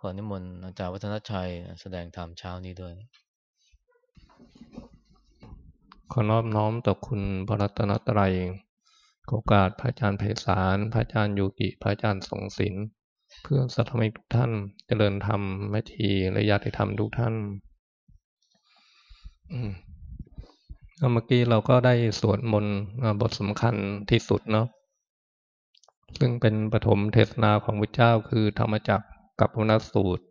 ขอนิมนต์อาจารย์วัฒนชัยแสดงธรรมเช้านี้ด้วย ขอนอบน้อมต่อคุณพระรัตนตรัยโอกาสพระอาจารย์ไพศาล พระอาจารย์ยูกิ พระอาจารย์สงศินเพื่อสัตมิทุกท่านเจริญธรรมแม่ทีและญาติธรรมทุกท่านเมื่อกี้เราก็ได้สวดมนต์บทสำคัญที่สุดเนาะซึ่งเป็นปฐมเทศนาของพระเจ้าคือธรรมจักร กับพระสูตร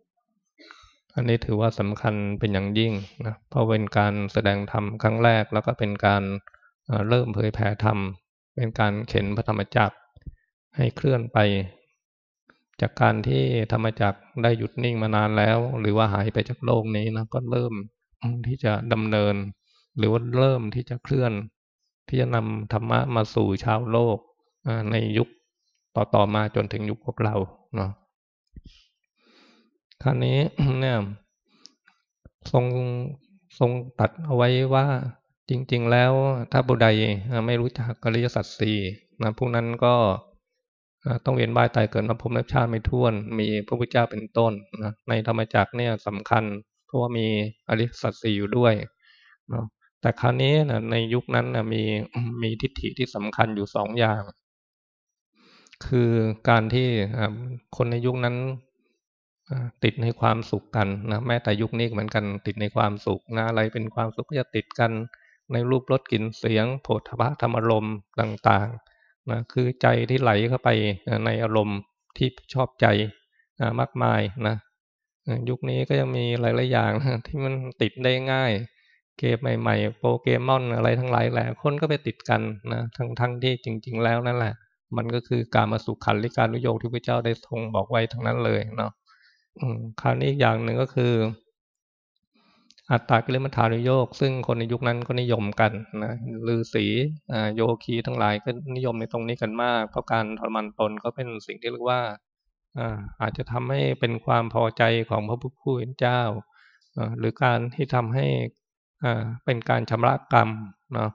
อันนี้ถือว่าสำคัญเป็นอย่างยิ่งนะเพราะเป็นการแสดงธรรมครั้งแรกแล้วก็เป็นการเริ่มเผยแผ่ธรรม เป็นการเข็นพระธรรมจักรให้เคลื่อนไป จากการที่ธรรมจักรได้หยุดนิ่งมานานแล้ว หรือว่าหายไปจากโลกนี้นะก็เริ่มที่จะดำเนิน หรือว่าเริ่มที่จะเคลื่อน ที่จะนำธรรมะมาสู่ชาวโลกในยุคต่อๆมาจนถึงยุคพวกเราเนาะ คราวนี้เนี่ยทรงทรงตัดเอาไว้ว่าจริง ๆ แล้วถ้าบุใดไม่รู้จักอริยสัจสี่นะพวกนั้นก็ต้องเวียนว่ายตายเกิดมาพบนับชาติไม่ท้วน มีพระพุทธเจ้าเป็นต้นนะในธรรมจักรเนี่ยสำคัญ เพราะว่ามีอริยสัจสี่อยู่ด้วยเนาะแต่คราวนี้นะในยุคนั้นนะมีมีทิฏฐิที่สำคัญอยู่สองอย่าง คือการที่คนในยุคนั้น ติดในความสุขกันนะแม้แต่ยุคนี้เหมือนกัน ติดในความสุขนะอะไรเป็นความสุขก็จะติดกันในรูปรสกลิ่นเสียงโผฏฐะธรรมอารมณ์ต่างๆนะคือใจที่ไหลเข้าไปในอารมณ์ที่ชอบใจมากมายนะยุคนี้ก็ยังมีหลายๆอย่างที่มันติดได้ง่าย เกมใหม่ๆ โปเกมอนอะไรทั้งหลายแหละคนก็ไปติดกันนะทั้งทั้งที่จริง ๆ แล้วนั่นแหละ มันก็คือการมาสุขขันลิการุโยกที่พระเจ้าได้ทรงบอกไว้ทั้งนั้นเลยเนาะ คราวนี้อีกอย่างหนึ่งก็คือ อัตตากิเลมัฐานุโยกซึ่งคนในยุคนั้นก็นิยมกันนะลือศีโยคีทั้งหลายก็นิยมในตรงนี้กันมาก เพราะการทรมานตนก็เป็นสิ่งที่เรียกว่าอาจจะทำให้เป็นความพอใจของพระผู้เป็นเจ้า หรือการที่ทำให้เป็นการชำระกรรมเนาะ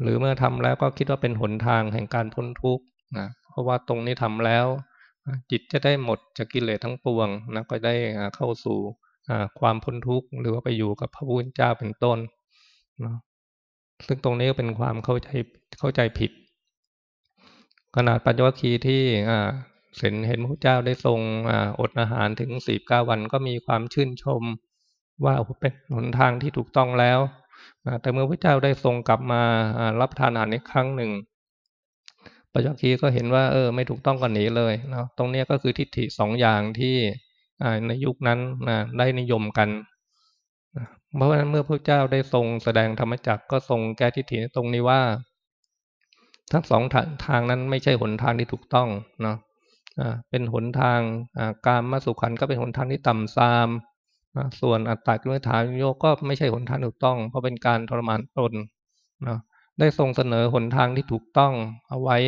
หรือเมื่อทำแล้วก็คิดว่าเป็นหนทางแห่งการพ้นทุกข์นะเพราะว่าตรงนี้ทำแล้ว จิตจะได้หมดจากกิเลสทั้งปวงนะก็ได้เข้าสู่ความพ้นทุกข์หรือว่าไปอยู่กับพระพุทธเจ้าเป็นต้นนะซึ่งตรงนี้ก็เป็นความเข้าใจเข้าใจผิด ขนาดปัญจวัคคีย์ที่เห็นเห็นพระเจ้าได้ทรงอดอาหารถึงสี่เก้าวันก็มีความชื่นชมว่าเป็นหนทางที่ถูกต้องแล้วแต่เมื่อพระเจ้าได้ทรงกลับมารับทานอาหารอีกครั้งหนึ่ง ปัจจุบันก็เห็นว่าเออไม่ถูกต้องกันหนีเลยเนาะตรงนี้ก็คือทิฏฐิสองอย่างที่ในยุคนั้นนะได้นิยมกันเพราะฉะนั้นเมื่อพระเจ้าได้ทรงแสดงธรรมจักก็ทรงแก้ทิฏฐิตรงนี้ว่า ทั้งสองทางนั้นไม่ใช่หนทางที่ถูกต้องเนาะเป็นหนทางการมาสุขันก็เป็นหนทางที่ต่ำซามส่วนอัตตากิลฐานโยก็ไม่ใช่หนทางถูกต้อง เพราะเป็นการทรมานตนเนาะ ได้ทรงเสนอหนทางที่ถูกต้องเอาไว้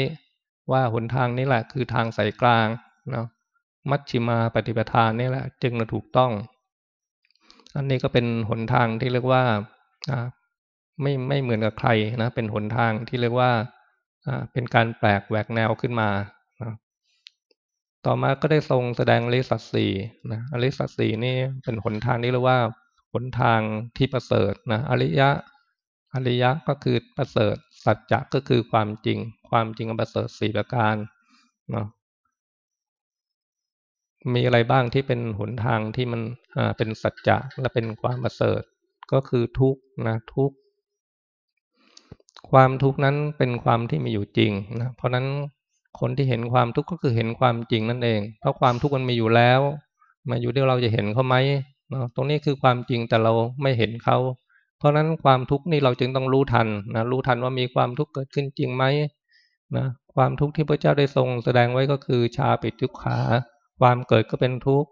ว่าหนทางนี้แหละคือทางสายกลางเนาะมัชชิมาปฏิปทานนี่แหละ จึงจะถูกต้อง อันนี้ก็เป็นหนทางที่เรียกว่าไม่ไม่เหมือนกับใครนะ เป็นหนทางที่เรียกว่าเป็นการแปลกแหวกแนวขึ้นมาต่อมาก็ได้ทรงแสดงอริสัตสีนะอริสัตสีนี่เป็นหนทางที่เรียกว่าหนทางที่ประเสริฐนะอริยะ อริยะก็คือประเสริฐ สัจจะก็คือความจริง ความจริงประเสริฐสี่ประการเนาะมีอะไรบ้างที่เป็นหนทางที่มันอ่าเป็นสัจจะและเป็นความประเสริฐ ก็คือทุกนะทุกความทุกนั้นเป็นความที่มีอยู่จริงนะเพราะนั้นคนที่เห็นความทุกข์ก็คือเห็นความจริงนั่นเอง เพราะความทุกข์มันมีอยู่แล้ว มาอยู่ที่เราจะเห็นเขาไหมตรงนี้คือความจริงแต่เราไม่เห็นเขา เพราะนั้นความทุกข์นี่เราจึงต้องรู้ทันนะรู้ทันว่ามีความทุกข์เกิดขึ้นจริงไหมนะความทุกข์ที่พระเจ้าได้ทรงแสดงไว้ก็คือชาปิดทุกขา ความเกิดก็เป็นทุกข์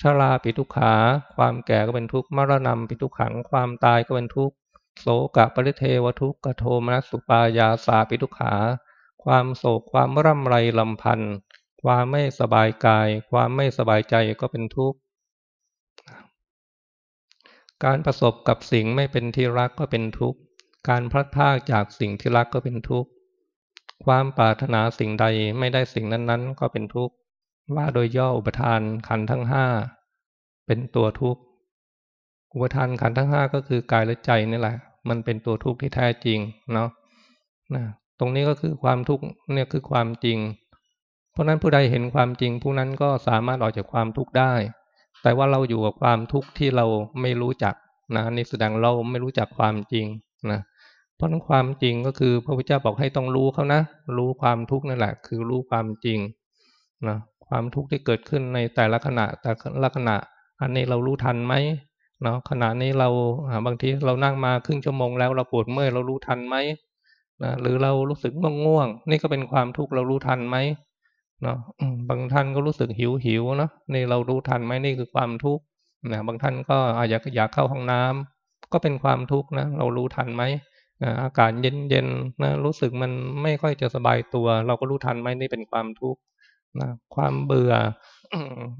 ชาลาปิดทุกขา ความแก่ก็เป็นทุกข์มรณะปิดทุกขัง ความตายก็เป็นทุกข์โสกะปริเทวทุกขโทมนัสสุปายาสาปิทุกขา ความโศกความร่ำไรลำพันธ์ความไม่สบายกาย ความไม่สบายใจก็เป็นทุกข์ การประสบกับสิ่งไม่เป็นที่รักก็เป็นทุกข์ การพลัดพรากจากสิ่งที่รักก็เป็นทุกข์ ความปรารถนาสิ่งใดไม่ได้สิ่งนั้นๆ ก็เป็นทุกข์ ว่าโดยย่ออุปทานขันทั้งห้าเป็นตัวทุกข์ อุปทานขันทั้งห้าก็คือกายและใจนี่แหละ มันเป็นตัวทุกข์ที่แท้จริงเนาะนะตรงนี้ก็คือความทุกข์เนี่ยคือความจริง เพราะนั้นผู้ใดเห็นความจริงผู้นั้นก็สามารถออกจากความทุกข์ได้ แต่ว่าเราอยู่กับความทุกข์ที่เราไม่รู้จักนะนี่แสดงเราไม่รู้จักความจริงนะเพราะนั้นความจริงก็คือพระพุทธเจ้าบอกให้ต้องรู้เขานะ รู้ความทุกข์นั่นแหละ คือรู้ความจริงนะความทุกข์ที่เกิดขึ้นในแต่ละขณะแต่ละขณะ อันนี้เรารู้ทันไหมเนาะขณะนี้เราบางทีเรานั่งมาครึ่งชั่วโมงแล้วเราปวดเมื่อยเรารู้ทันไหมนะหรือเรารู้สึกง่วงง่วงนี่ก็เป็นความทุกข์เรารู้ทันไหม เนาะบางท่านก็รู้สึกหิวหิวเนาะนี่เรารู้ทันไหมนี่คือความทุกข์นะบางท่านก็อาจจะอยากเข้าห้องน้ำก็เป็นความทุกข์นะเรารู้ทันไหมอากาศเย็นๆนะรู้สึกมันไม่ค่อยจะสบายตัว เราก็รู้ทันไหมนี่เป็นความทุกข์นะความเบื่อ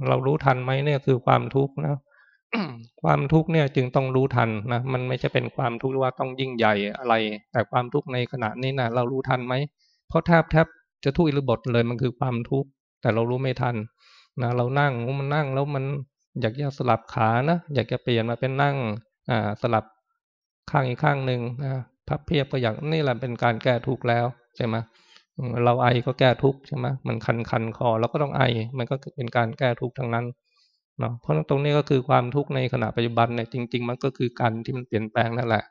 เรารู้ทันไหมเนี่ยคือความทุกข์นะความทุกข์เนี่ยจึงต้องรู้ทันนะมันไม่ใช่เป็นความทุกข์ว่าต้องยิ่งใหญ่อะไร แต่ความทุกข์ในขณะนี้นะเรารู้ทันไหมเพราะแทบแทบ จะทุกอิริบทเลยมันคือความทุกข์แต่เรารู้ไม่ทันนะเรานั่งมันนั่งแล้วมันอยากจะสลับขานะอยากจะเปลี่ยนมาเป็นนั่งอ่าสลับข้างอีกข้างหนึ่งนะพับเพียบก็อยากนี่แหละเป็นการแก้ทุกข์แล้วใช่ไหมเราไอก็แก้ทุกข์ใช่ไหมมันคันคันคอเราก็ต้องไอ มันก็เป็นการแก้ทุกข์ทั้งนั้นเนาะเพราะตรงนี้ก็คือความทุกข์ในขณะปัจจุบันเนี่ยจริง ๆ มันก็คือการที่มันเปลี่ยนแปลงนั่นแหละ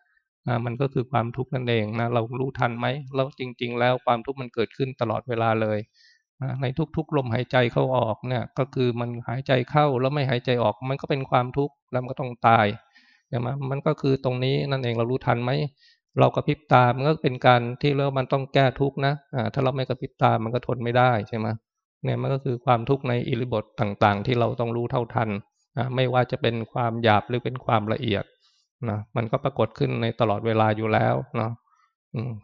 มันก็คือความทุกข์นั่นเองนะเรารู้ทันไหมแล้วจริง ๆ แล้วความทุกข์มันเกิดขึ้นตลอดเวลาเลยในทุกๆลมหายใจเข้าออกเนี่ยก็คือมันหายใจเข้าแล้วไม่หายใจออก มันก็เป็นความทุกข์แล้วมันก็ต้องตายใช่ไหมมันก็คือตรงนี้นั่นเองเรารู้ทันไหมเรากระพริบตา มันก็เป็นการที่เรามันต้องแก้ทุกข์นะถ้าเราไม่กระพริบตามันก็ทนไม่ได้ใช่ไหมเนี่ยมันก็คือความทุกข์ในอิริบทต่างๆ ที่เราต้องรู้เท่าทัน ไม่ว่าจะเป็นความหยาบหรือเป็นความละเอียด นะมันก็ปรากฏขึ้นในตลอดเวลาอยู่แล้วเนาะ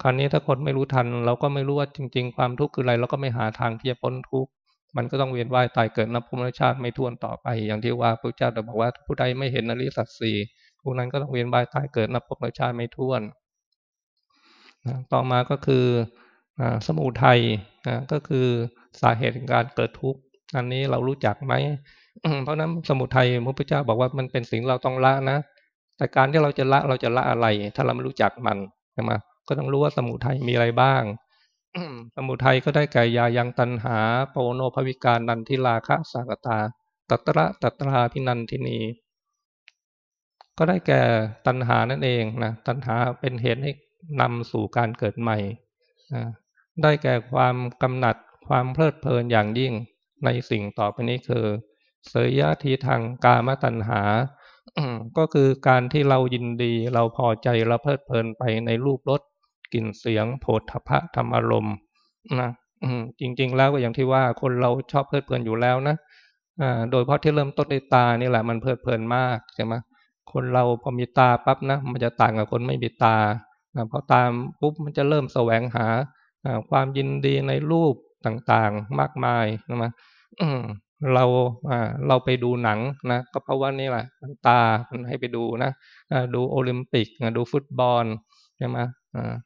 คราวนี้ถ้าคนไม่รู้ทัน เราก็ไม่รู้ว่าจริง ๆ ความทุกข์คืออะไรเราก็ไม่หาทางที่จะพ้นทุกข์มันก็ต้องเวียนว่ายตายเกิดนับภูมิชาติไม่ท้วนต่อไป อย่างที่ว่าพระเจ้าได้บอกว่าผู้ใดไม่เห็นอริสัตสีผู้นั้นก็ต้องเวียนว่ายตายเกิดนับภูมิชาติไม่ท้วนต่อมาก็คือสมุทัยก็คือสาเหตุการเกิดทุกข์อันนี้เรารู้จักไหมเพราะนั้นสมุทัยพระพุทธเจ้าบอกว่ามันเป็นสิ่งเราต้องละนะ แต่การที่เราจะละเราจะละอะไร ถ้าเราไม่รู้จักมันใช่ไหมก็ต้องรู้ว่าสมุทัยมีอะไรบ้างสมุทัยก็ได้แก่ยายังตันหาโปโนภวิการนันทิลาคะสากตา ตัตระตัตราพินันทินี ก็ได้แก่ตันหานั่นเองนะตันหาเป็นเหตุให้นำสู่การเกิดใหม่ได้แก่ความกำหนัดความเพลิดเพลินอย่างยิ่งในสิ่งต่อไปนี้คือ เสยยะทีทางกามตัณหา ก็คือการที่เรายินดีเราพอใจเราเพลิดเพลินไปในรูปรสกลิ่นเสียงโผฏฐพะธรรมอารมณ์นะจริง ๆ แล้วก็อย่างที่ว่าคนเราชอบเพลิดเพลินอยู่แล้วนะโดยเพราะที่เริ่มต้นในตานี่แหละมันเพลิดเพลินมากใช่ไหมคนเราพอมีตาปั๊บนะมันจะต่างกับคนไม่มีตาพอตามปุ๊บมันจะเริ่มแสวงหาความยินดีในรูปต่างๆมากมายนะ เราเราไปดูหนังนะก็เพราะว่านี่แหละตามันให้ไปดูนะดูโอลิมปิกดูฟุตบอลใช่ไหม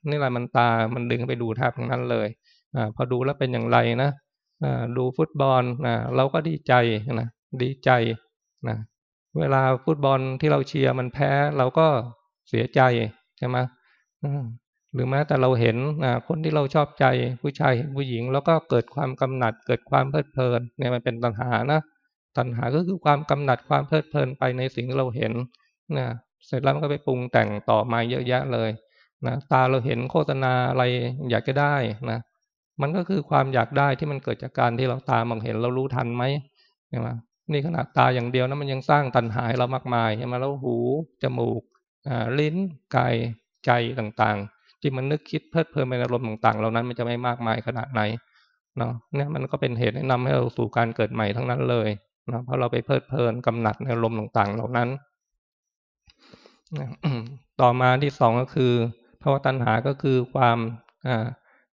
นี่แหละมันตามันดึงไปดูแทบทั้งนั้นเลยอพอดูแล้วเป็นอย่างไรนะดูฟุตบอลนะเราก็ดีใจนะดีใจนะเวลาฟุตบอลที่เราเชียร์มันแพ้ เราก็เสียใจใช่ไหม หรือแม้แต่เราเห็นคนที่เราชอบใจผู้ชายเห็นผู้หญิง แล้วก็เกิดความกำหนัด เกิดความเพลิดเพลินเนี่ยมันเป็นตัณหานะตัณหาก็คือความกำหนัดความเพลิดเพลินไปในสิ่งที่เราเห็นนะเสร็จแล้วมันก็ไปปรุงแต่งต่อมาเยอะแยะเลยนะตาเราเห็นโฆษณาอะไรอยากจะได้นะมันก็คือความอยากได้ที่มันเกิดจากการที่เราตามองเห็นเรารู้ทันไหมใช่ไหมนี่ขนาดตาอย่างเดียวนะมันยังสร้างตัณหาให้เรามากมายใช่ไหมแล้วหูจมูกลิ้นกายใจต่างๆ ที่มันนึกคิดเพลิดเพลินในอารมณ์ต่างๆ เหล่านั้นมันจะไม่มากมายขนาดไหนเนาะเนี่ยมันก็เป็นเหตุแนะนำให้เราสู่การเกิดใหม่ทั้งนั้นเลยนะเพราะเราไปเพลิดเพลินกำหนัดในอารมณ์ต่างๆ เหล่านั้นต่อมาที่สองก็คือภาวะตัณหาก็คือความ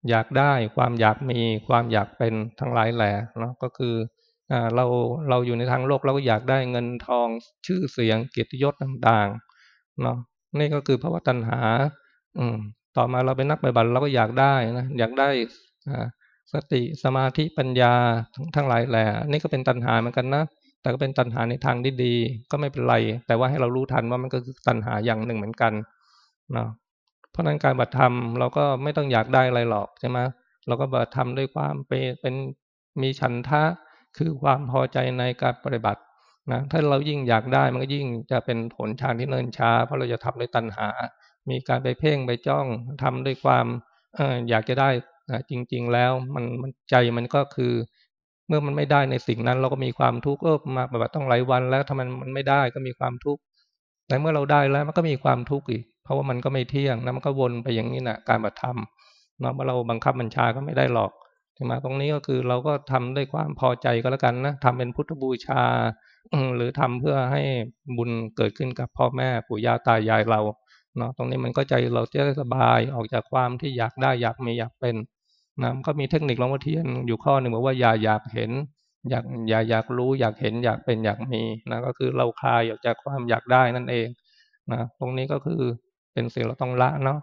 อยากได้ ความอยากมีความอยากเป็นทั้งหลายแหล่เนาะก็คือเราเราอยู่ในทางโลกเราก็อยากได้เงินทองชื่อเสียงเกียรติยศต่างๆเนาะนี่ก็คือภาวะตัณหา อืม ต่อมาเราเป็นนักปฏิบัติเราก็อยากได้นะอยากได้สติสมาธิปัญญาทั้งหลายแหละนี่ก็เป็นตัณหาเหมือนกันนะแต่ก็เป็นตัณหาในทางที่ดีก็ไม่เป็นไร แต่ว่าให้เรารู้ทันว่ามันก็คือตัณหาอย่างหนึ่งเหมือนกันนะเพราะนั้นการบัตรธรรมเราก็ไม่ต้องอยากได้อะไรหรอกใช่ไหมเราก็บัตรธรรมด้วยความเป็นมีฉันทะคือความพอใจในการปฏิบัตินะถ้าเรายิ่งอยากได้มันก็ยิ่งจะเป็นผลทางที่เนินช้า เพราะเราจะทำด้วยตัณหา มีการไปเพ่งไปจ้องทำด้วยความออยากจะได้นะจริง ๆ แล้วมันมันใจมันก็คือ เมื่อมันไม่ได้ในสิ่งนั้น เราก็มีความทุกข์เออมาปฏิบัติต้องหลายวันแล้วถ้ามันมันไม่ได้ก็มีความทุกข์แต่เมื่อเราได้แล้วมันก็มีความทุกข์อีก เพราะว่ามันก็ไม่เที่ยงนะมันก็วนไปอย่างนี้นะการปฏิธรรมเนาะเมื่อเราบังคับบัญชาก็ไม่ได้หรอกใช่ไหมตรงนี้ก็คือเราก็ทำด้วยความพอใจก็แล้วกันนะทำเป็นพุทธบูชาหรือทำเพื่อให้บุญเกิดขึ้นกับพ่อแม่ปู่ย่าตายายเรา เนาะตรงนี้มันก็ใจเราจะได้สบายออกจากความที่อยากได้อยากมีอยากเป็นนะมันก็มีเทคนิคหลวงพ่อเทียนอยู่ข้อหนึ่งบอกว่าอย่าอยากเห็น อยากอย่าอยากรู้อยากเห็นอยากเป็นอยากมีนะก็คือเราคลายออกจากความอยากได้นั่นเองนะตรงนี้ก็คือเป็นสิ่งเราต้องละเนาะ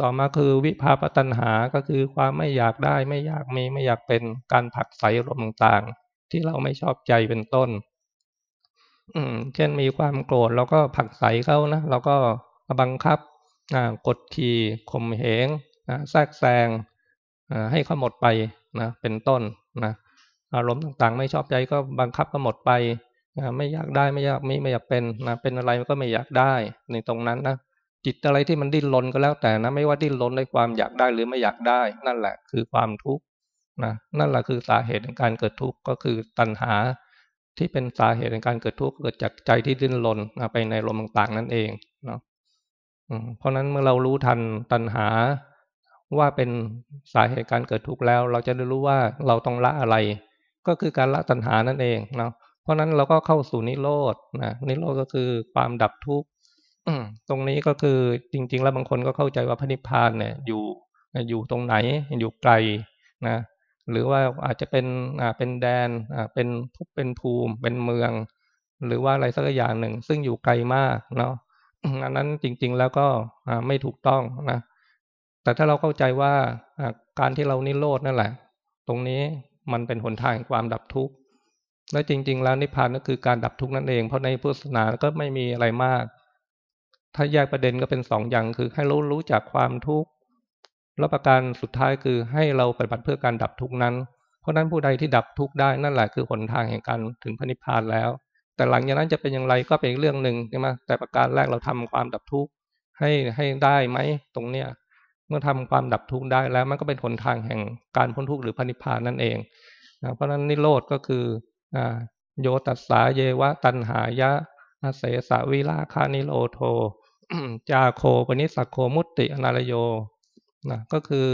ต่อมาคือวิภาปตัญหาก็คือความไม่อยากได้ไม่อยากมีไม่อยากเป็นการผักใสลมต่างๆ ที่เราไม่ชอบใจเป็นต้น อืมเช่นมีความโกรธเราก็ผักใสเขานะเราก็ บังคับกดขี่ข่มเหงแทรกแซงให้เขาหมดไปนะเป็นต้นนะอารมณ์ต่างๆ ไม่ชอบใจก็บังคับก็หมดไปไม่อยากได้ไม่อยากมีไม่อยากเป็นนะเป็นอะไรก็ไม่อยากได้ในตรงนั้นนะจิตอะไรที่มันดิ้นรนก็แล้วแต่นะ ไม่ว่าดิ้นรนด้วยความอยากได้หรือไม่อยากได้ นั่นแหละคือความทุกข์นะนั่นแหละคือสาเหตุในการเกิดทุกข์ก็คือตัณหา ที่เป็นสาเหตุในการเกิดทุกข์เกิดจากใจที่ดิ้นรนไปในลมต่างๆนั่นเองเนาะ เพราะนั้นเมื่อเรารู้ทันตัณหาว่าเป็นสาเหตุการเกิดทุกข์แล้ว เราจะได้รู้ว่าเราต้องละอะไร ก็คือการละตัณหานั่นเองเนาะเพราะนั้นเราก็เข้าสู่นิโรธนะนิโรธก็คือความดับทุกข์ตรงนี้ก็คือจริง ๆ แล้วบางคนก็เข้าใจว่าพระนิพพานเนี่ยอยู่อยู่ตรงไหนอยู่ไกลนะหรือว่าอาจจะเป็นอ่าเป็นแดนอ่าเป็นทุกเป็นภูมิเป็นเมือง หรือว่าอะไรสักอย่างหนึ่ง ซึ่งอยู่ไกลมากเนาะ อันนั้นจริง ๆ แล้วก็ไม่ถูกต้องนะ แต่ถ้าเราเข้าใจว่าการที่เรานิโรธนั่นแหละ ตรงนี้มันเป็นหนทางความดับทุกข์และจริง ๆ แล้วนิพพานก็คือการดับทุกข์นั่นเอง เพราะในพุทธศาสนาก็ไม่มีอะไรมาก ถ้าแยกประเด็นก็เป็นสองอย่าง คือให้รู้รู้จักความทุกข์แล้วประการสุดท้ายคือให้เราปฏิบัติเพื่อการดับทุกข์นั้น เพราะนั้นผู้ใดที่ดับทุกข์ได้นั่นแหละคือหนทางแห่งการถึงพระนิพพานแล้ว แต่หลังจากนั้นจะเป็นอย่างไรก็เป็นเรื่องหนึ่งใช่ไหมแต่ประการแรกเราทำความดับทุกข์ให้ให้ได้ไหมตรงเนี้ยเมื่อทำความดับทุกข์ได้แล้ว มันก็เป็นหนทางแห่งการพ้นทุกข์หรือพระนิพพานนั่นเองนะเพราะฉะนั้นนิโรธก็คือโยตัสสาเยวะตันหายะเสสาวิลาคานิโรโทจาโคปนิสักโคมุตติอนารโยนะก็คือ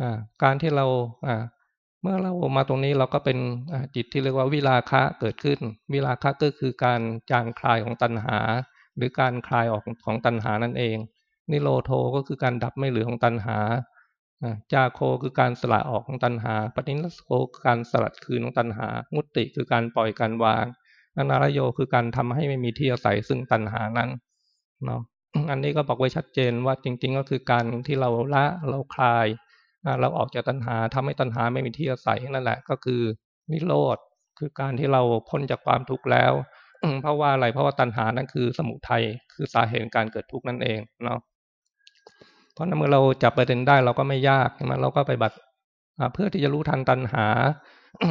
อการที่เรา เมื่อเรามาตรงนี้เราก็เป็นจิตที่เรียกว่าวิลาคะเกิดขึ้น วิลาคะก็คือการจางคลายของตัณหา หรือการคลายออกของตัณหานั่นเอง นิโรโทก็คือการดับไม่เหลือของตัณหาจาโคคือการสละออกของตัณหา ปฏินัสโคคือการสลัดคืนของตัณหา มุตติคือการปล่อยการวางอนารโยคือการทำให้ไม่มีที่อาศัยซึ่งตัณหานั้นเนาะอันนี้ก็บอกไว้ชัดเจนว่าจริง ๆ ก็คือการที่เราละเราคลาย เราออกจากตัณหาทำให้ตัณหาไม่มีที่อาศัยนั่นแหละ ก็คือนิโรธคือการที่เราพ้นจากความทุกข์แล้วเพราะว่าอะไรเพราะว่าตัณหานั้นคือสมุทัยคือสาเหตุการเกิดทุกข์นั่นเองเนาะเพราะนั้นเมื่อเราจับประเด็นได้เราก็ไม่ยากใช่ไหมเราก็ไปบัตรเพื่อที่จะรู้ทันตัณหา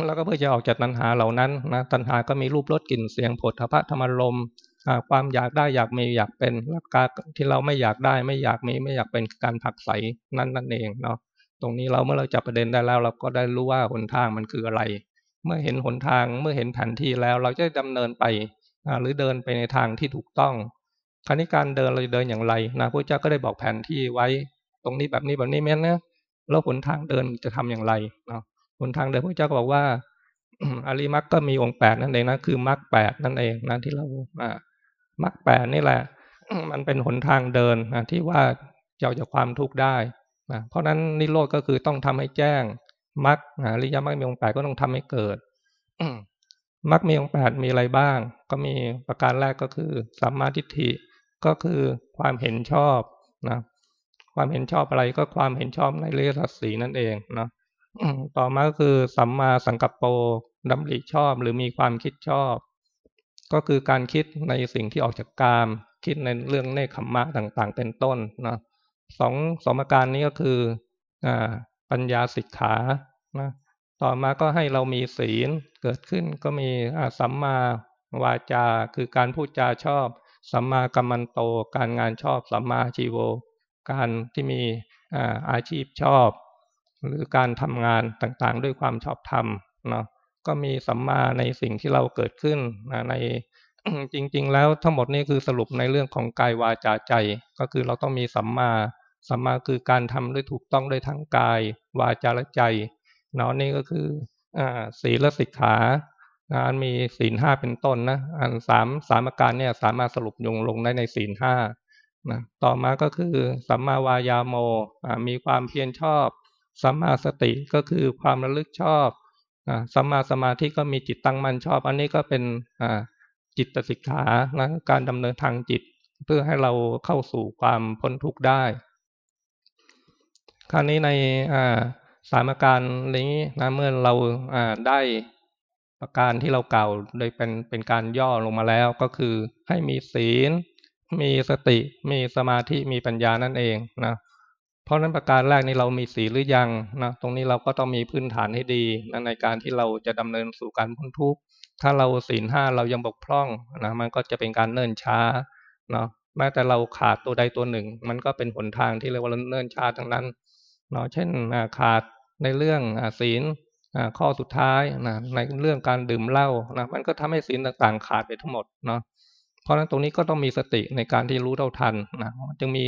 แล้วก็เพื่อจะออกจากตัณหาเหล่านั้นนะตัณหาก็มีรูปรสกลิ่นเสียงผลทพะธรรมลมความอยากได้อยากมีอยากเป็นแล้วการที่เราไม่อยากได้ไม่อยากมีไม่อยากเป็นการผักใสนั่นนั่นเองเนาะ ตรงนี้เราเมื่อเราจับประเด็นได้แล้ว เราก็ได้รู้ว่าหนทางมันคืออะไร เมื่อเห็นหนทางเมื่อเห็นแผนที่แล้ว เราจะดำเนินไปหรือเดินไปในทางที่ถูกต้องคราวนี้การเดินเราจะเดินอย่างไรนะพระเจ้าก็ได้บอกแผนที่ไว้ ตรงนี้แบบนี้แบบนี้แม้นะแล้วหนทางเดินจะทำอย่างไรเนาะหนทางเดินพระเจ้าก็บอกว่าอริมักก็มีองค์แปดนั่นเองนะคือมักแปดนั่นเองนะที่เราอ่ามักแปดนี่แหละ มันเป็นหนทางเดินนะที่ว่าจะจากความทุกข์ได้ นะเพราะฉะนั้นนิโรธก็คือต้องทำให้แจ้งมักอริยมรรคมีองค์แปดก็ต้องทำให้เกิดมักมีองค์แปดมีอะไรบ้าง ก็มีประการแรกก็คือสัมมาทิฏฐิก็คือความเห็นชอบนะความเห็นชอบอะไรก็ความเห็นชอบในเรื่องสัตสีนั่นเองนะต่อมาก็คือสัมมาสังกัปโปดำริชอบหรือมีความคิดชอบ ก็คือการคิดในสิ่งที่ออกจากกาม คิดในเรื่องเนคขมมะต่างๆ เป็นต้นนะ สองสมการนี้ก็คืออปัญญาสิกขานะต่อมาก็ให้เรามีศีลเกิดขึ้นก็มีสัมมาวาจา คือการพูดจาชอบ สัมมากัมมันโต การงานชอบ สัมมาชีโว การที่มีอาชีพชอบ หรือการทำงานต่างๆ ด้วยความชอบธรรมเนาะก็มีสัมมาในสิ่งที่เราเกิดขึ้นในจริง ๆ แล้วทั้งหมดนี้คือสรุปในเรื่องของกายวาจาใจ ก็คือเราต้องมีสัมมา สัมมาคือการทำด้วยถูกต้องด้วยทั้งกาย วาจาและใจเนาะนี่ก็คือศีลสิกขาอันมีศีลห้าเป็นต้นนะอันสามสามอาการเนี่ยสามารถสรุปยงลงได้ในศีลห้านะต่อมาก็คือสัมมาวายาโมมีความเพียรชอบ สัมมาสติก็คือความระลึกชอบสัมมาสมาธิก็มีจิตตั้งมั่นชอบ อันนี้ก็เป็นจิตสิกขานะการดำเนินทางจิต เพื่อให้เราเข้าสู่ความพ้นทุกข์ได้ คราวนี้ในสามการนี้นะเมื่อเราได้ประการที่เรากล่าวโดยเป็นเป็นการย่อลงมาแล้วก็คือให้มีศีล มีสติ มีสมาธิมีปัญญานั่นเองนะเพราะนั้นประการแรกนี้เรามีศีลหรือยังนะตรงนี้เราก็ต้องมีพื้นฐานให้ดีนะในการที่เราจะดำเนินสู่การพ้นทุกข์ถ้าเราศีลห้าเรายังบกพร่องนะมันก็จะเป็นการเนิ่นช้าเนาะแม้แต่เราขาดตัวใดตัวหนึ่ง มันก็เป็นหนทางที่เรียกว่าเนิ่นช้าทั้งนั้น เนาะเช่นขาดในเรื่องศีลข้อสุดท้ายนะในเรื่องการดื่มเหล้านะมันก็ทำให้ศีลต่างๆ ขาดไปทั้งหมดเนาะเพราะฉะนั้นตรงนี้ก็ต้องมีสติในการที่รู้เท่าทันนะจึงมี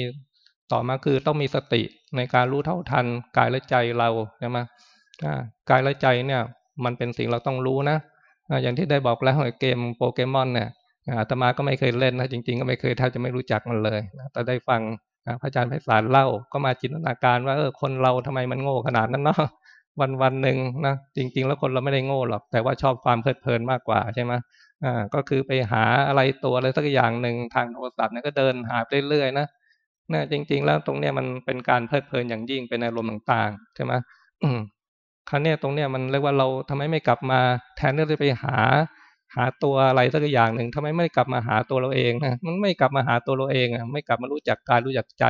ต่อมาคือต้องมีสติในการรู้เท่าทันกายและใจเราใช่ไหมกายและใจเนี่ย มันเป็นสิ่งเราต้องรู้นะอย่างที่ได้บอกแล้วเกมโปเกมอนเนี่ยอาตมาก็ไม่เคยเล่นนะจริง ๆ ก็ไม่เคยแทบจะไม่รู้จักมันเลยแต่ได้ฟัง พระอาจารย์ไพศาลเล่าก็มาจินตนาการว่าเออคนเราทำไมมันโง่ขนาดนั้นเนาะวันวันหนึ่งนะจริง ๆ แล้วคนเราไม่ได้โง่หรอกแต่ว่าชอบความเพลิดเพลินมากกว่าใช่ไหมอ่าก็คือไปหาอะไรตัวอะไรสักอย่างหนึ่งทางโทรศัพท์เนี่ยก็เดินหาไปเรื่อยๆนะนะจริง ๆ แล้วตรงเนี้ยมันเป็นการเพลิดเพลินอย่างยิ่งเป็นอารมณ์ต่างๆใช่ไหมครั้นี้ตรงเนี้ยมันเรียกว่าเราทำไมไม่กลับมาแทนที่จะไปหา หาตัวอะไรสักอย่างหนึ่งทำไมไม่กลับมาหาตัวเราเองนะมันไม่กลับมาหาตัวเราเองอะไม่กลับมารู้จักกายรู้จักใจ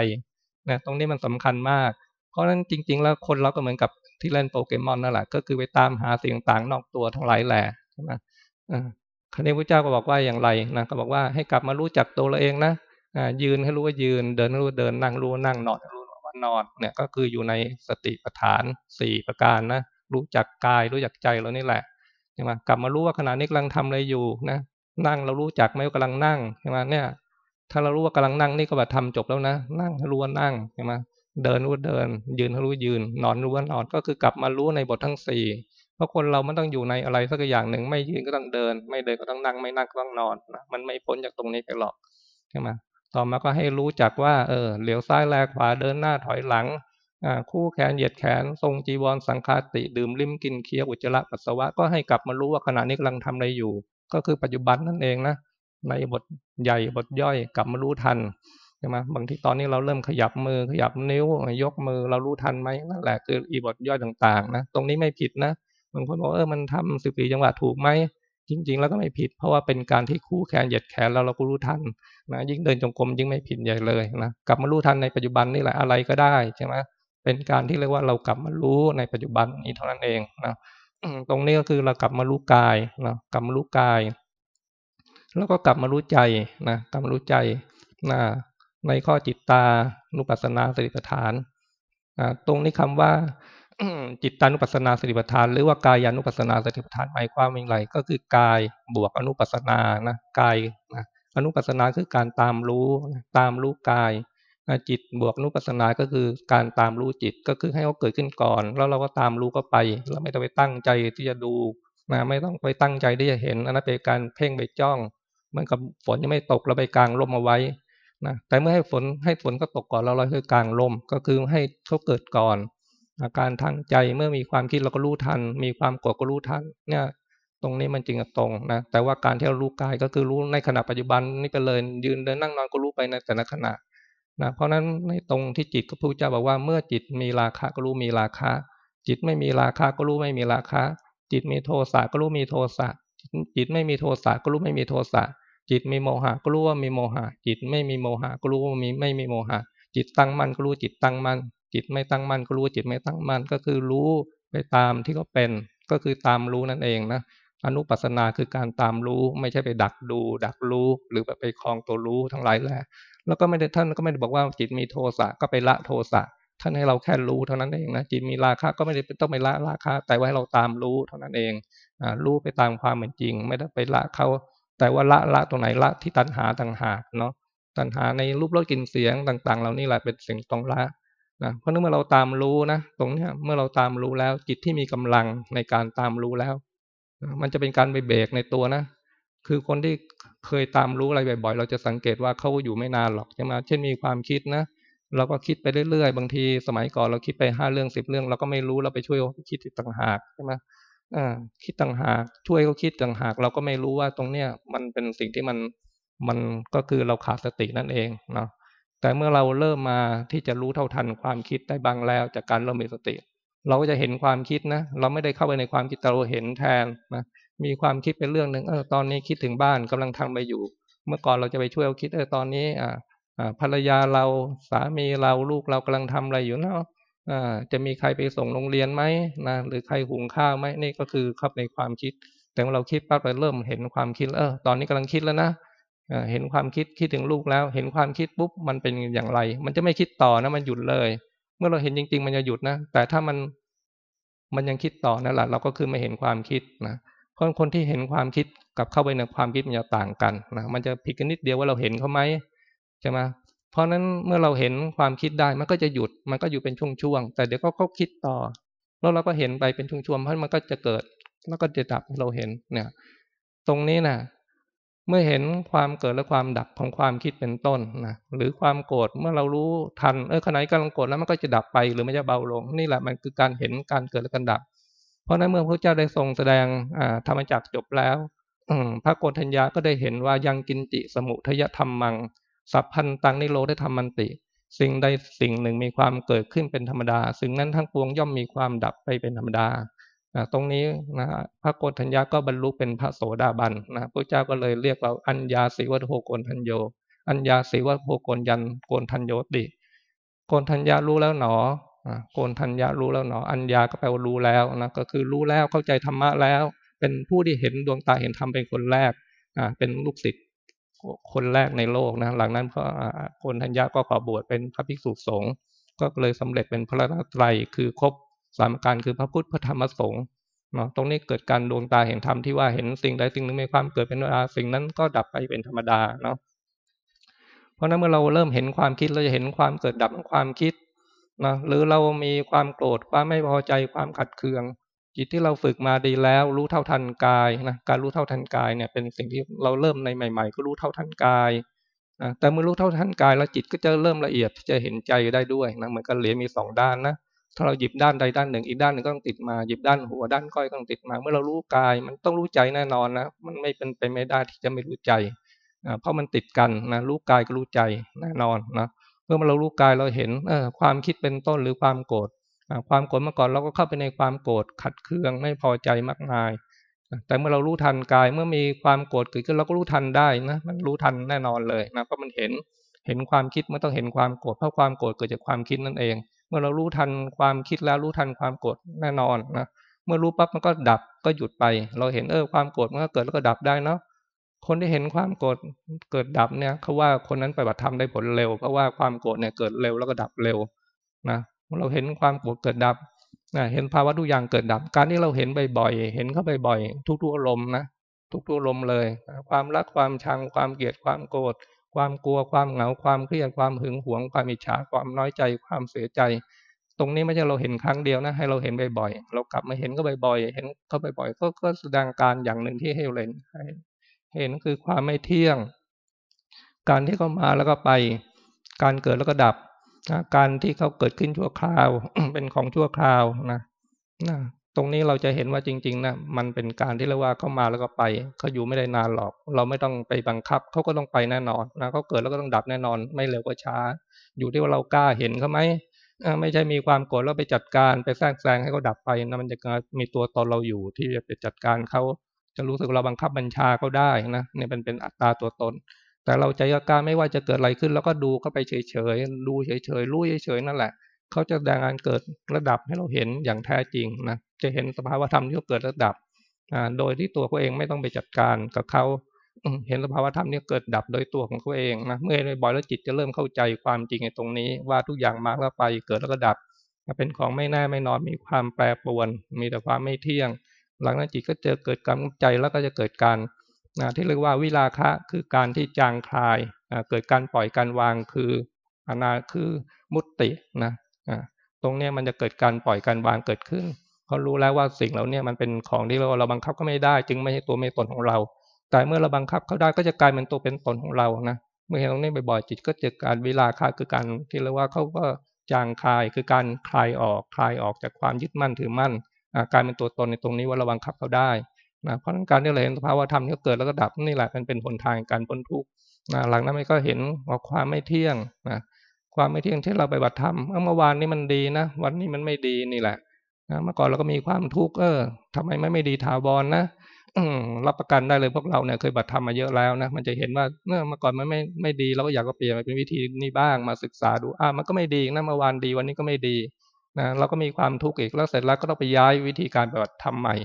นะตรงนี้มันสำคัญมาก เพราะฉะนั้นจริง ๆ แล้วคนเราก็เหมือนกับที่เล่นโปเกมอนนั่นแหละก็คือไปตามหาสิ่งต่างๆนอกตัวทั้งหลายแหละใช่ไหมครั้นี้พระเจ้าก็บอกว่าอย่างไรนะก็บอกว่าให้กลับมารู้จักตัวเราเองนะยืนให้รู้ว่ายืนเดินให้รู้เดินนั่งรู้ว่านั่งนอนรู้ว่านอนเนี่ยก็คืออยู่ในสติปัฏฐานสี่ประการนะรู้จักกายรู้จักใจเรานี่แหละ ใช่ไหมกลับมารู้ว่าขณะนี้กำลังทำอะไรอยู่นะนั่งเรารู้จักไหมว่ากำลังนั่งใช่ไหมเนี่ย ถ้าเรารู้ว่ากำลังนั่งนี่ก็แบบทำจบแล้วนะ นั่งรู้ว่านั่งใช่ไหมเดินรู้เดิน ยืนรู้ยืน นอนรู้ว่านอนก็คือกลับมารู้ในบททั้งสี่เพราะคนเรามันต้องอยู่ในอะไรสักอย่างหนึ่งไม่ยืนก็ต้องเดิน ไม่เดินก็ต้องนั่งไม่นั่งก็ต้องนอนนะมันไม่พ้นจากตรงนี้ไปหรอกใช่ไหมต่อมาก็ให้รู้จักว่าเออเหลียวซ้ายแลขวาเดินหน้าถอยหลัง คู่แขนเหยียดแขน ทรงจีวรสังคาติ ดื่มลิ้มกินเคี้ยวอุจจาระปัสสาวะก็ให้กลับมารู้ว่าขณะนี้กำลังทำอะไรอยู่ ก็คือปัจจุบันนั่นเองนะในบทใหญ่บทย่อยกลับมารู้ทันใช่ไหมบางทีตอนนี้เราเริ่มขยับมือขยับนิ้วยกมือเรารู้ทันไหมนั่นแหละคืออีบทย่อยต่างๆนะตรงนี้ไม่ผิดนะบางคนบอกเออมันทำสิบปีจังหวะถูกไหมจริง ๆ แล้วก็ไม่ผิด เพราะว่าเป็นการที่คู่แขนเหยียดแขนแล้วเราก็รู้ทันนะยิ่งเดินจงกรมยิ่งไม่ผิดใหญ่เลยนะกลับมารู้ทันในปัจจุบันนี่แหละอะไรก็ได้ใช่ไหม เป็นการที่เรียกว่าเรากลับมารู้ในปัจจุบันนี้เท่านั้นเองนะตรงนี้ก็คือเรากลับมารู้กายนะกลับมารู้กาย แล้วก็กลับมารู้ใจนะกลับมารู้ใจนะในข้อจิตตานุปัสสนาสติปัฏฐานตรงนี้คำว่าจิตตานุปัสสนาสติปัฏฐาน หรือว่ากายานุปัสสนาสติปัฏฐานหมายความว่าอย่างไร ก็คือกายบวกอนุปัสสนานะกายนะอนุปัสสนาคือการตามรู้ตามรู้กาย จิตบวกนุปัสสนาก็คือการตามรู้จิตก็คือให้เขาเกิดขึ้นก่อน แล้วเราก็ตามรู้ก็ไป เราไม่ต้องไปตั้งใจที่จะดูนะไม่ต้องไปตั้งใจที่จะเห็นอันนั้นเป็นการเพ่งไปจ้องเหมือนกับฝนยังไม่ตกเราไปกลางลมเอาไว้นะแต่เมื่อให้ฝนให้ฝนก็ตกก่อนเราเราคือกลางลมก็คือให้เขาเกิดก่อน อาการทางใจเมื่อมีความคิดเราก็รู้ทัน มีความโกรธก็รู้ทันเนี่ยตรงนี้มันจริงตรงนะแต่ว่าการที่เรารู้กายก็คือรู้ในขณะปัจจุบันนี่ไปเลยยืนเดินนั่งนอนก็รู้ไปในแต่ละขณะ นะเพราะนั้นในตรงที่จิตก็พูดเจ้าบอกว่าเมื่อจิตมีราคะก็รู้มีราคะ จิตไม่มีราคาก็รู้ไม่มีราคาจิตมีโทสะก็รู้มีโทสะจิตไม่มีโทสะก็รู้ไม่มีโทสะจิตมีโมหะก็รู้ว่ามีโมหะ จิตไม่มีโมหะก็รู้ว่ามีไม่มีโมหะ จิตตั้งมั่นก็รู้จิตตั้งมั่นจิตไม่ตั้งมั่นก็รู้จิตไม่ตั้งมั่นก็คือรู้ไปตามที่เขาเป็น ก็คือตามรู้นั่นเองนะอนุปัสนาคือการตามรู้ไม่ใช่ไปดักดู ดักรู้หรือไปคลองตัวรู้ทั้งหลายแหละ แล้วก็ไม่ได้ท่านก็ไม่ได้บอกว่าจิตมีโทสะก็ไปละโทสะท่านให้เราแค่รู้เท่านั้นเองนะจิตมีราคะก็ไม่ได้ต้องไปละราคะแต่ว่าให้เราตามรู้เท่านั้นเองอรู้ไปตามความเป็นจริง ไม่ได้ไปละเขาแต่ว่าละละตรงไหนละที่ตัณหาต่างหากเนาะตัณหาในรูปรสกลิ่นเสียงต่าง ๆเหล่านี้แหละเป็นสิ่งต้องละนะเพราะเมื่อเราตามรู้นะตรงเนี้ยเมื่อเราตามรู้แล้ว จิตที่มีกำลังในการตามรู้แล้ว มันจะเป็นการไปเบรกในตัวนะคือคนที่ เคยตามรู้อะไรบ่อยๆ เราจะสังเกตว่าเขาอยู่ไม่นานหรอกใช่ไหมเช่นมีความคิดนะเราก็คิดไปเรื่อยๆ บางทีสมัยก่อนเราคิดไปห้าเรื่องสิบเรื่องเราก็ไม่รู้เราไปช่วยเขาคิดต่างหากใช่ไหมอ่าคิดต่างหาก ช่วยเขาคิดต่างหาก เราก็ไม่รู้ว่าตรงเนี้ยมันเป็นสิ่งที่มันมันก็คือเราขาดสตินั่นเองเนาะแต่เมื่อเราเริ่มมาที่จะรู้เท่าทันความคิดได้บ้างแล้วจากการเริ่มมีสติ เราก็จะเห็นความคิดนะ เราไม่ได้เข้าไปในความคิดแต่เราเห็นแทนนะ มีความคิดเป็นเรื่องหนึ่งเออตอนนี้คิดถึงบ้านกำลังทำไปอยู่ เมื่อก่อนเราจะไปช่วยเขาคิดเออตอนนี้อ่าภรรยาเราสามีเราลูกเรากำลังทำอะไรอยู่เนาะจะมีใครไปส่งโรงเรียนไหมนะหรือใครหุงข้าวไหมนี่ก็คือเข้าในความคิด แต่เราคิดปั๊บเราเริ่มเห็นความคิดเออตอนนี้กำลังคิดแล้วนะเห็นความคิดคิดถึงลูกแล้ว เห็นความคิดปุ๊บมันเป็นอย่างไร มันจะไม่คิดต่อนะ มันหยุดเลย เมื่อเราเห็นจริง ๆ มันจะหยุดนะแต่ถ้ามันมันยังคิดต่อนั่นแหละเราก็คือไม่เห็นความคิดนะ เพราะคนที่เห็นความคิดกับเข้าไปในความคิดมันจะต่างกันนะมันจะผิดกันนิดเดียวว่าเราเห็นเขาไหมใช่ไหมเพราะนั้นเมื่อเราเห็นความคิดได้มันก็จะหยุดมันก็อยู่เป็นช่วงๆแต่เดี๋ยวก็เขาคิดต่อ แล้วเราก็เห็นไปเป็นช่วงๆเพราะมันก็จะเกิด แล้วก็จะดับเราเห็นเนี่ย ตรงนี้นะเมื่อเห็นความเกิดและความดับของความคิดเป็นต้นนะหรือความโกรธเมื่อเรารู้ทันเออขณะกำลังโกรธแล้วมันก็จะดับไปหรือมันจะเบาลง นี่แหละมันคือการเห็นการเกิดและการดับ เพราะนั้นเมื่อพระเจ้าได้ทรงแสดงธรรมจักจบแล้วพระโกฏัญญาก็ได้เห็นว่ายังกินจิสมุทยธรรมมัง สัพพันตังนิโรธได้ทำมันติ สิ่งใดสิ่งหนึ่งมีความเกิดขึ้นเป็นธรรมดา สิ่งนั้นทั้งปวงย่อมมีความดับไปเป็นธรรมดาตรงนี้นะพระโกฏัญญาก็บรรลุเป็นพระโสดาบันนะพระเจ้าก็เลยเรียกเราอัญญาสิวัตโหโกนทัญโย อัญญาสิวัตโหโกนยันโกนทัญโยติโกนทัญญารู้แล้วหนอ โกนทัญญารู้แล้วหนออัญญาก็แปลว่ารู้แล้วนะก็คือรู้แล้วเข้าใจธรรมะแล้ว เป็นผู้ที่เห็นดวงตาเห็นธรรมเป็นคนแรกอ่าเป็นลูกศิษย์คนแรกในโลกนะหลังนั้นพระคนทัญญาก็ขอบวชเป็นพระภิกษุสงฆ์ก็เลยสำเร็จเป็นพระรัตนตรัยคือครบสามการคือพระพุทธพระธรรมสงฆ์เนาะตรงนี้เกิดการดวงตาเห็นธรรมที่ว่าเห็นสิ่งใดสิ่งหนึ่งมีความเกิดเป็นธรรมดาสิ่งนั้นก็ดับไปเป็นธรรมดาเนาะเพราะนั้นเมื่อเราเริ่มเห็นความคิดเราจะเห็นความเกิดดับของความคิด นะหรือเรามีความโกรธความไม่พอใจความขัดเคือง จิตที่เราฝึกมาดีแล้ว รู้เท่าทันกายนะการรู้เท่าทันกายเนี่ยเป็นสิ่งที่เราเริ่มในใหม่ ๆ ก็รู้เท่าทันกายนะแต่เมื่อรู้เท่าทันกายแล้วจิตก็จะเริ่มละเอียดที่จะเห็นใจได้ด้วยนะเหมือนกับเหรียญมีสองด้านนะถ้าเราหยิบด้านใดด้านหนึ่งอีกด้านหนึ่งก็ต้องติดมาหยิบด้านหัวด้านก้อยก็ต้องติดมา เมื่อเรารู้กายมันต้องรู้ใจแน่นอนนะมันไม่เป็นไปไม่ได้ที่จะไม่รู้ใจนะเพราะมันติดกันนะรู้กายก็รู้ใจแน่นอนนะ เมื่อเรารู้กายเราเห็นเออความคิดเป็นต้นหรือความโกรธความโกรธเมื่อก่อนเราก็เข้าไปในความโกรธขัดเคืองไม่พอใจมากมาย แต่เมื่อเรารู้ทันกายเมื่อมีความโกรธเกิดขึ้นเราก็รู้ทันได้นะมันรู้ทันแน่นอนเลยนะเพราะมันเห็นเห็นความคิดมันต้องเห็นความโกรธเพราะความโกรธเกิดจากความคิดนั่นเอง เมื่อเรารู้ทันความคิดแล้วรู้ทันความโกรธแน่นอนนะเมื่อรู้ปั๊บมันก็ดับก็หยุดไป เราเห็นเออความโกรธมันก็เกิดแล้วก็ดับได้เนาะ คนที่เห็นความโกรธเกิดดับเนี่ยเขาว่าคนนั้นปฏิบัติธรรมได้ผลเร็วเพราะว่าความโกรธเนี่ยเกิดเร็วแล้วก็ดับเร็วนะเราเห็นความโกรธเกิดดับเห็นภาวะทุกอย่างเกิดดับ การที่เราเห็นบ่อยๆเห็นเข้าบ่อยๆทุกๆอารมณ์นะทุกๆอารมณ์เลย ความรักความชังความเกลียดความโกรธความกลัวความเหงาความเครียดความหึงหวง ความอิจฉาความน้อยใจความเสียใจ ตรงนี้ไม่ใช่เราเห็นครั้งเดียวนะ ให้เราเห็นบ่อยๆเรากลับมาเห็นก็บ่อยๆเห็นเข้าบ่อยๆก็แสดงการอย่างหนึ่งที่ให้เราเห็น เห็นคือความไม่เที่ยง การที่เขามาแล้วก็ไป การเกิดแล้วก็ดับการที่เขาเกิดขึ้นชั่วคราว เป็นของชั่วคราวนะนะตรงนี้เราจะเห็นว่าจริงๆนะมันเป็นการที่เรียกว่าเขามาแล้วก็ไปเขาอยู่ไม่ได้นานหรอก เราไม่ต้องไปบังคับเขาก็ต้องไปแน่นอนนะเขาเกิดแล้วก็ต้องดับแน่นอน ไม่เร็วก็ช้า อยู่ที่ว่าเรากล้าเห็นเขาไหมไม่ใช่มีความโกรธแล้วไปจัดการไปแทรกแซงให้เขาดับไปนะมันจะมีตัวตนเราอยู่ที่จะไปจัดการเขา จะรู้สึกเราบังคับบัญชาเขาได้นะเนี่ยเป็นเป็นอัตราตัวตน แต่เราใจกล้าไม่ว่าจะเกิดอะไรขึ้น แล้วก็ดูเข้าไปเฉยๆดูเฉยๆรู้เฉยๆนั่นแหละเขาจะแสดงการเกิดระดับให้เราเห็นอย่างแท้จริงนะจะเห็นสภาวธรรมที่เกิดระดับโดยที่ตัวเขาเองไม่ต้องไปจัดการกับเขาเห็นสภาวธรรมนี่เกิดดับโดยตัวของเขาเองนะเมื่อบ่อยแล้วจิตจะเริ่มเข้าใจความจริงในตรงนี้ ว่าทุกอย่างมาแล้วไปเกิดแล้วก็ดับเป็นของไม่แน่ไม่นอนมีความแปรปรวน มีแต่ความไม่เที่ยง หลังนั้นจิตก็จะเกิดการใจแล้วก็จะเกิดการนะที่เรียกว่าวิราคะคือการที่จางคลายเกิดการปล่อยการวางคืออนาคือมุตตินะตรงนี้มันจะเกิดการปล่อยการวางเกิดขึ้นเขารู้แล้วว่าสิ่งเหล่านี้มันเป็นของที่เราเราบังคับก็ไม่ได้ จึงไม่ใช่ตัวไม่ตนของเรา แต่เมื่อเราบังคับเขาได้ก็จะกลายเป็นตัวเป็นตนของเรานะเมื่อเห็นตรงนี้บ่อยๆจิตก็เจอการวิลาคะคือการที่เรียกว่าเขาก็จางคลายคือการคลายออกคลายออกจากความยึดมั่นถือมั่น กลายเป็นตัวตนในตรงนี้ว่าราบังคับเขาได้นะเพราะงั้นการที่เราเห็นสภาวะธรรมที่เกิดแล้วก็ดับนี่แหละมันเป็นผลทางการพ้นทุกข์นะหลังนั้นมันก็เห็นว่าความไม่เที่ยงนะความไม่เที่ยงที่เราไปบัตรธรรมเมื่อวานนี้มันดีนะวันนี้มันไม่ดีนี่แหละนะเมื่อก่อนเราก็มีความทุกข์เออทำไมไม่ไม่ดีถาวรนะรับประกันได้เลยพวกเราเนี่ยเคยบัตรทำมมาเยอะแล้วนะมันจะเห็นว่าเมื่อเมื่อก่อนมันไม่ไม่ดีเราก็อยากก็เปลี่ยนเป็นวิธีนี้บ้างมาศึกษาดูอ่ามันก็ไม่ดีนะเมื่อวานดีวันนี้ก็ไม่ดี นะเราก็มีความทุกข์อีกแล้วเสร็จแล้วก็ต้องไปย้ายวิธีการปฏิบัติทำใหม่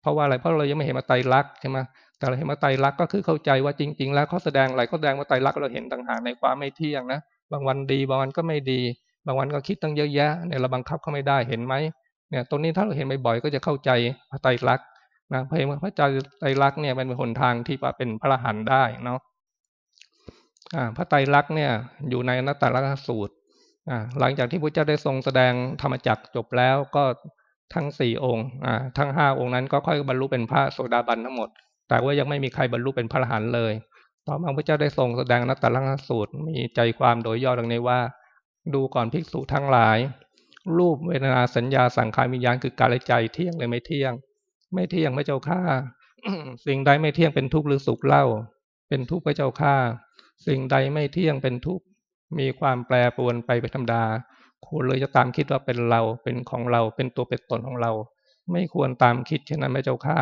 เพราะว่าอะไรเพราะเรายังไม่เห็นมาไตรลักษณ์ใช่ไหมแต่เราเห็นมาไตรลักษณ์ก็คือเข้าใจว่าจริง ๆ แล้วเขาแสดงอะไรเขาแสดงมาไตรลักษณ์เราเห็นต่างหากในความไม่เที่ยงนะบางวันดีบางวันก็ไม่ดี บางวันก็คิดตั้งเยอะแยะเนี่ยเราบังคับเขาไม่ได้เห็นไหมเนี่ยตรงนี้ถ้าเราเห็นบ่อยๆก็จะเข้าใจพระไตรลักษณ์นะเพราะพระเจ้าไตรลักษณ์เนี่ยเป็นหนทางที่เป็นพระรหันต์ได้เนาะพระไตรลักษณ์เนี่ยอยู่ในนัตตลักษสูตร หลังจากที่พระเจ้าได้ทรงแสดงธรรมจักจบแล้วก็ทั้งสี่องค์ทั้งห้าองค์นั้นก็ค่อยบรรลุเป็นพระโสดาบันทั้งหมด แต่ว่ายังไม่มีใครบรรลุเป็นพระอรหันต์เลย ต่อมาพระเจ้าได้ทรงแสดงนัตตลักษสูตรมีใจความโดยย่อดังนี้ว่า ดูก่อนภิกษุทั้งหลาย รูปเวทนาสัญญาสังขารวิญญาณคือการใจเที่ยงหรือไม่เที่ยง ไม่เที่ยงพระเจ้าข้าสิ่งใดไม่เที่ยงเป็นทุกข์หรือสุขเล่า เป็นทุกข์พระเจ้าข้าสิ่งใดไม่เที่ยงเป็นทุกข์ มีความแปรปรวนไปเป็นธรรมดาควรเลยจะตามคิดว่าเป็นเราเป็นของเราเป็นตัวเป็นตนของเรา ไม่ควรตามคิดเช่นนั้นพระเจ้าข้า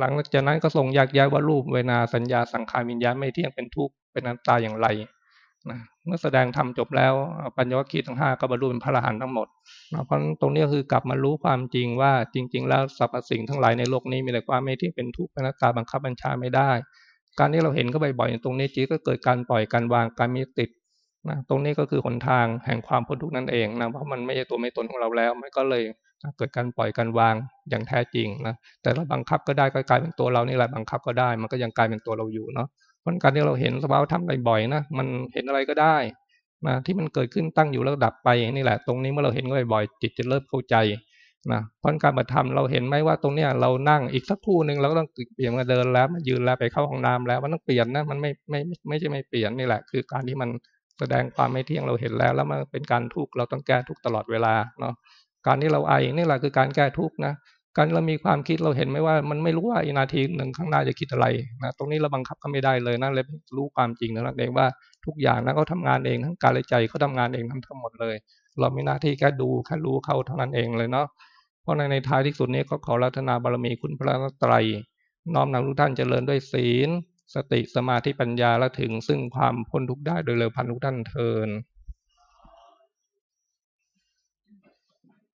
หลังจากนั้นก็ทรงแยกแยว่ารูปเวนาสัญญาสังขารวิญญาณไม่เที่ยงเป็นทุกข์เป็นอันตาอย่างไรนะเมื่อแสดงธรรมจบแล้วปัญญวัคคีทั้งห้าก็บรรลุเป็นพระอรหันต์ทั้งหมดนะเพราะตรงนี้คือกลับมารู้ความจริงว่าจริง ๆ แล้วสรรพสิ่งทั้งหลายในโลกนี้มีแต่ความไม่เที่ยงเป็นทุกข์เป็นนัตตาบังคับบัญชาไม่ได้ การที่เราเห็นก็บ่อยๆตรงนี้จีก็เกิดการปล่อยการวางการมีติด นะตรงนี้ก็คือหนทางแห่งความพ้นทุกข์นั่นเองนะเพราะมันไม่ใช่ตัวไม่ตนของเราแล้ว มันก็เลยเกิดการปล่อยการวางอย่างแท้จริงนะแต่เราบังคับก็ได้ก็กลายเป็นตัวเรานี่แหละบังคับก็ได้ มันก็ยังกลายเป็นตัวเราอยู่เนาะเพราะการที่เราเห็นสภาวะธรรมบ่อยๆนะมันเห็นอะไรก็ได้นะที่มันเกิดขึ้นตั้งอยู่แล้วดับไปนี่แหละ ตรงนี้เมื่อเราเห็นบ่อยๆจิตจะเริ่มเข้าใจนะเพราะการปฏิธรรมเราเห็นไหมว่าตรงเนี้ยเรานั่งอีกสักครู่หนึ่งเราก็ต้องเปลี่ยนมาเดินแล้วมายืนแล้วไปเข้าห้องน้ำแล้วมันต้องเปลี่ยนนะมันไม่ไม่ไม่ใช่ไม่เปลี่ยนนี่แหละ คือการที่มัน แสดงความไม่เที่ยงเราเห็นแล้ว แล้วมันเป็นการทุกข์เราต้องแก้ทุกข์ตลอดเวลาเนาะการที่เราไอนี่แหละคือการแก้ทุกข์นะการเรามีความคิดเราเห็นไหมว่ามันไม่รู้ว่าอีนาทีหนึ่งข้างหน้าจะคิดอะไรนะตรงนี้เราบังคับก็ไม่ได้เลยนะเลยรู้ความจริงนั่นเองว่าทุกอย่างนะเขาทางานเองทั้งกายและใจเขาทางานเองทั้งหมดเลย เรามีหน้าที่แค่ดูแค่รู้เขาเท่านั้นเองเลยเนาะเพราะในในท้ายที่สุดนี้ก็ขอรัตนาบารมีคุณพระไตรน้อมนำทุกท่านเจริญด้วยศีล สติสมาธิปัญญาและถึงซึ่งความพ้นทุกข์ได้โดยเร็วพันทุกท่านเทิน